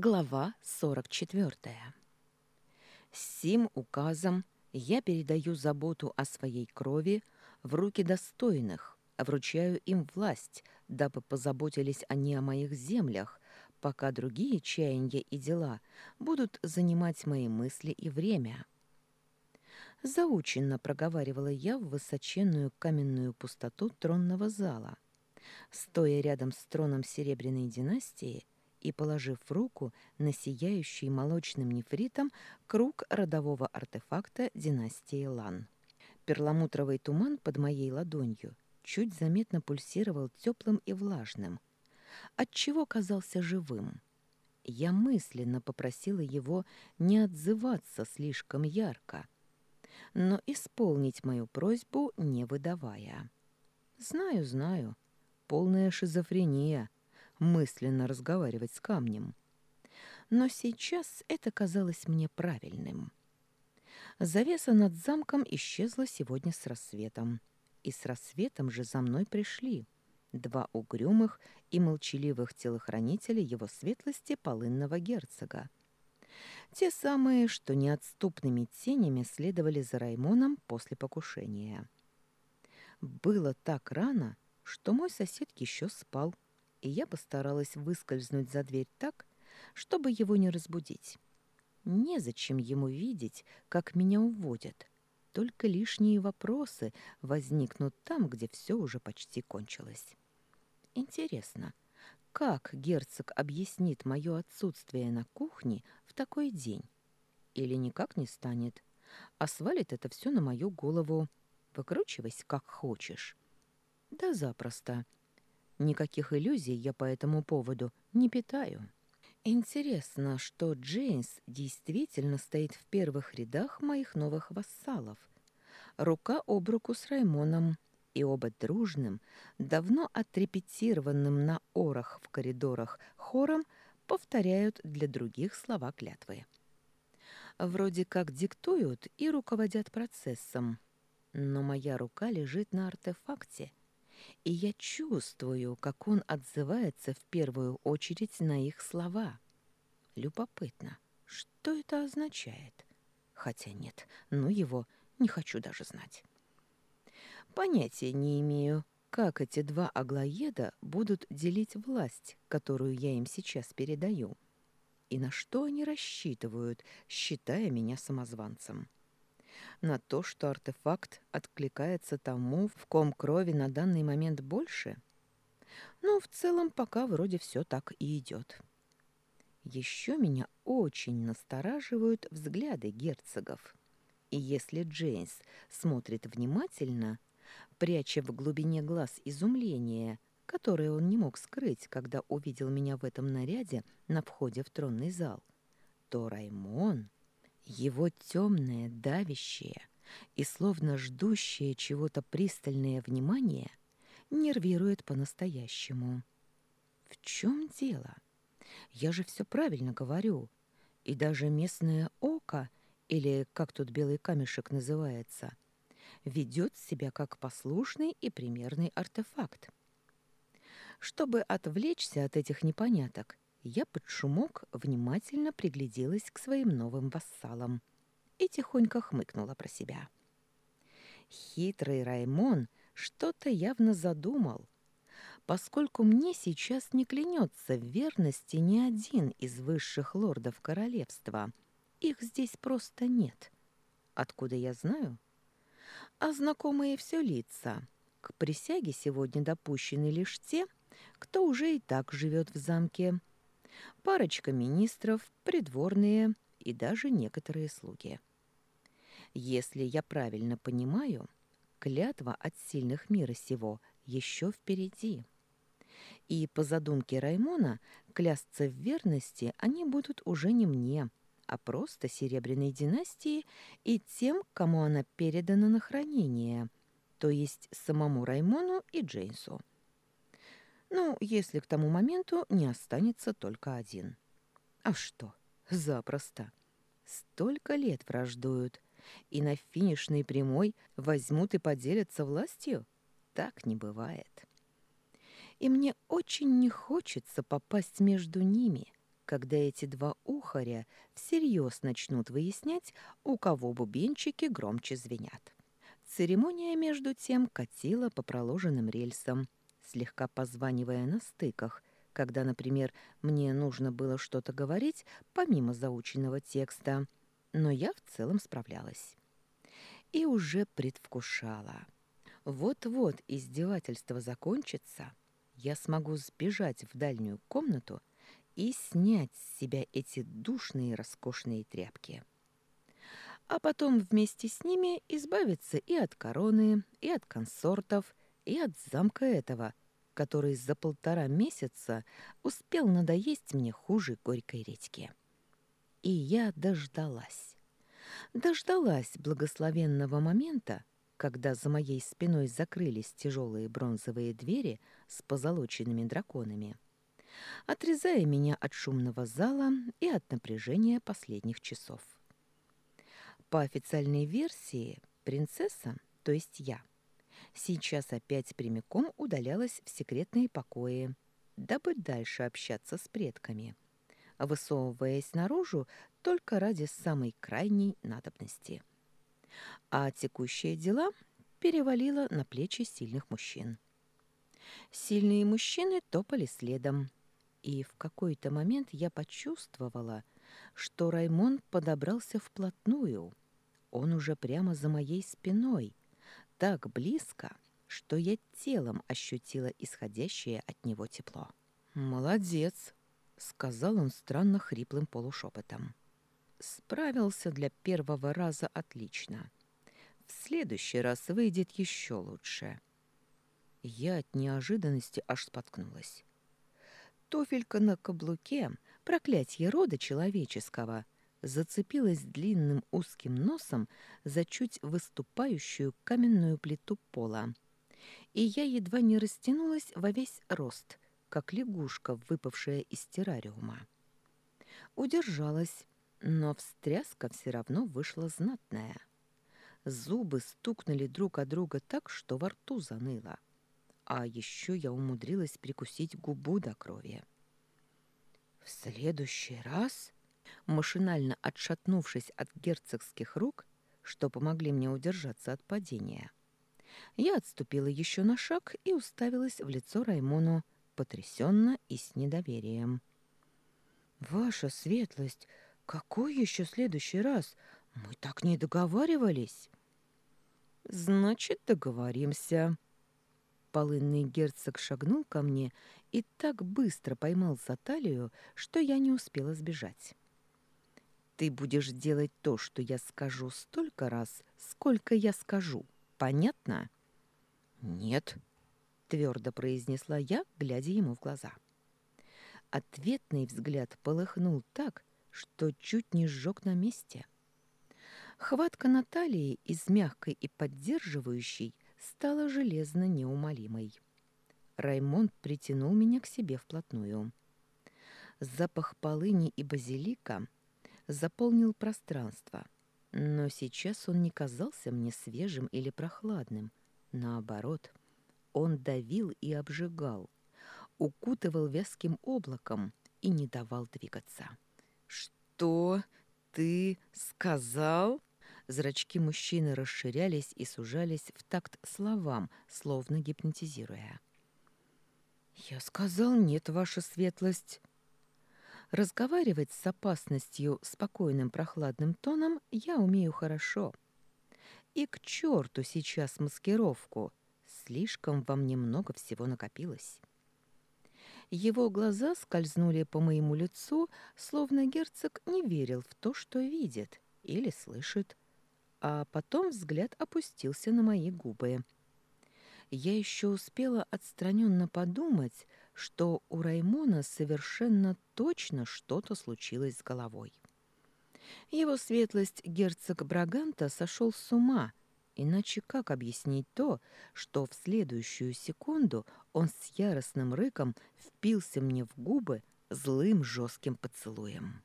Глава 44. Сим указом я передаю заботу о своей крови в руки достойных, вручаю им власть, дабы позаботились они о моих землях, пока другие чаяния и дела будут занимать мои мысли и время. Заученно проговаривала я в высоченную каменную пустоту тронного зала. Стоя рядом с троном Серебряной династии — и положив руку на сияющий молочным нефритом круг родового артефакта династии Лан. Перламутровый туман под моей ладонью чуть заметно пульсировал теплым и влажным, отчего казался живым. Я мысленно попросила его не отзываться слишком ярко, но исполнить мою просьбу не выдавая. Знаю, знаю, полная шизофрения — мысленно разговаривать с камнем. Но сейчас это казалось мне правильным. Завеса над замком исчезла сегодня с рассветом. И с рассветом же за мной пришли два угрюмых и молчаливых телохранителя его светлости полынного герцога. Те самые, что неотступными тенями следовали за Раймоном после покушения. Было так рано, что мой сосед еще спал, и я постаралась выскользнуть за дверь так, чтобы его не разбудить. Незачем ему видеть, как меня уводят. Только лишние вопросы возникнут там, где все уже почти кончилось. Интересно, как герцог объяснит мое отсутствие на кухне в такой день? Или никак не станет, а свалит это все на мою голову. Выкручивайся, как хочешь. Да запросто. Никаких иллюзий я по этому поводу не питаю. Интересно, что Джеймс действительно стоит в первых рядах моих новых вассалов. Рука об руку с Раймоном, и оба дружным, давно отрепетированным на орах в коридорах хором повторяют для других слова клятвы. Вроде как диктуют и руководят процессом, но моя рука лежит на артефакте — и я чувствую, как он отзывается в первую очередь на их слова. Любопытно, что это означает? Хотя нет, ну его не хочу даже знать. Понятия не имею, как эти два аглоеда будут делить власть, которую я им сейчас передаю, и на что они рассчитывают, считая меня самозванцем на то, что артефакт откликается тому, в ком крови на данный момент больше? Ну, в целом, пока вроде все так и идет. Еще меня очень настораживают взгляды герцогов. И если Джейнс смотрит внимательно, пряча в глубине глаз изумление, которое он не мог скрыть, когда увидел меня в этом наряде на входе в тронный зал, то Раймон его темное, давящее и словно ждущее чего-то пристальное внимание нервирует по-настоящему. В чем дело? Я же все правильно говорю. И даже местное око, или как тут белый камешек называется, ведет себя как послушный и примерный артефакт. Чтобы отвлечься от этих непоняток, я под шумок внимательно пригляделась к своим новым вассалам и тихонько хмыкнула про себя. Хитрый Раймон что-то явно задумал, поскольку мне сейчас не клянется в верности ни один из высших лордов королевства. Их здесь просто нет. Откуда я знаю? А знакомые все лица. К присяге сегодня допущены лишь те, кто уже и так живет в замке, парочка министров, придворные и даже некоторые слуги. Если я правильно понимаю, клятва от сильных мира сего еще впереди. И по задумке Раймона клясться в верности они будут уже не мне, а просто Серебряной династии и тем, кому она передана на хранение, то есть самому Раймону и Джейнсу. Ну, если к тому моменту не останется только один. А что? Запросто. Столько лет враждуют, и на финишной прямой возьмут и поделятся властью? Так не бывает. И мне очень не хочется попасть между ними, когда эти два ухаря всерьез начнут выяснять, у кого бубенчики громче звенят. Церемония, между тем, катила по проложенным рельсам, слегка позванивая на стыках, когда, например, мне нужно было что-то говорить помимо заученного текста, но я в целом справлялась. И уже предвкушала. Вот-вот издевательство закончится, я смогу сбежать в дальнюю комнату и снять с себя эти душные роскошные тряпки. А потом вместе с ними избавиться и от короны, и от консортов, и от замка этого — который за полтора месяца успел надоесть мне хуже горькой редьки. И я дождалась. Дождалась благословенного момента, когда за моей спиной закрылись тяжелые бронзовые двери с позолоченными драконами, отрезая меня от шумного зала и от напряжения последних часов. По официальной версии, принцесса, то есть я, сейчас опять прямиком удалялась в секретные покои, дабы дальше общаться с предками, высовываясь наружу только ради самой крайней надобности. А текущие дела перевалило на плечи сильных мужчин. Сильные мужчины топали следом, и в какой-то момент я почувствовала, что Раймон подобрался вплотную. Он уже прямо за моей спиной, так близко, что я телом ощутила исходящее от него тепло. «Молодец!» — сказал он странно хриплым полушепотом. «Справился для первого раза отлично. В следующий раз выйдет еще лучше». Я от неожиданности аж споткнулась. Тофелька на каблуке, проклятье рода человеческого — зацепилась длинным узким носом за чуть выступающую каменную плиту пола. И я едва не растянулась во весь рост, как лягушка, выпавшая из террариума. Удержалась, но встряска все равно вышла знатная. Зубы стукнули друг о друга так, что во рту заныло. А еще я умудрилась прикусить губу до крови. «В следующий раз...» машинально отшатнувшись от герцогских рук, что помогли мне удержаться от падения. Я отступила еще на шаг и уставилась в лицо Раймону, потрясенно и с недоверием. «Ваша светлость, какой еще следующий раз? Мы так не договаривались». «Значит, договоримся». Полынный герцог шагнул ко мне и так быстро поймал за талию, что я не успела сбежать. Ты будешь делать то, что я скажу столько раз, сколько я скажу. Понятно? Нет, твердо произнесла я, глядя ему в глаза. Ответный взгляд полыхнул так, что чуть не сжег на месте. Хватка Натальи из мягкой и поддерживающей стала железно неумолимой. Раймонд притянул меня к себе вплотную. Запах полыни и базилика заполнил пространство. Но сейчас он не казался мне свежим или прохладным. Наоборот, он давил и обжигал, укутывал вязким облаком и не давал двигаться. «Что ты сказал?» Зрачки мужчины расширялись и сужались в такт словам, словно гипнотизируя. «Я сказал нет, ваша светлость», Разговаривать с опасностью спокойным прохладным тоном я умею хорошо. И к черту сейчас маскировку. Слишком во мне много всего накопилось. Его глаза скользнули по моему лицу, словно герцог не верил в то, что видит или слышит. А потом взгляд опустился на мои губы. Я еще успела отстраненно подумать, что у Раймона совершенно точно что-то случилось с головой. Его светлость герцог Браганта сошел с ума, иначе как объяснить то, что в следующую секунду он с яростным рыком впился мне в губы злым жестким поцелуем.